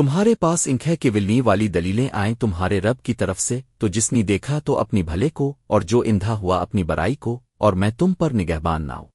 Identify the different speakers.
Speaker 1: تمہارے پاس انکھے کے ولنی والی دلیلیں آئیں تمہارے رب کی طرف سے، تو جس نے دیکھا تو اپنی بھلے کو اور جو اندھا ہوا اپنی برائی کو، اور میں تم پر نگہبان نہ ہوں۔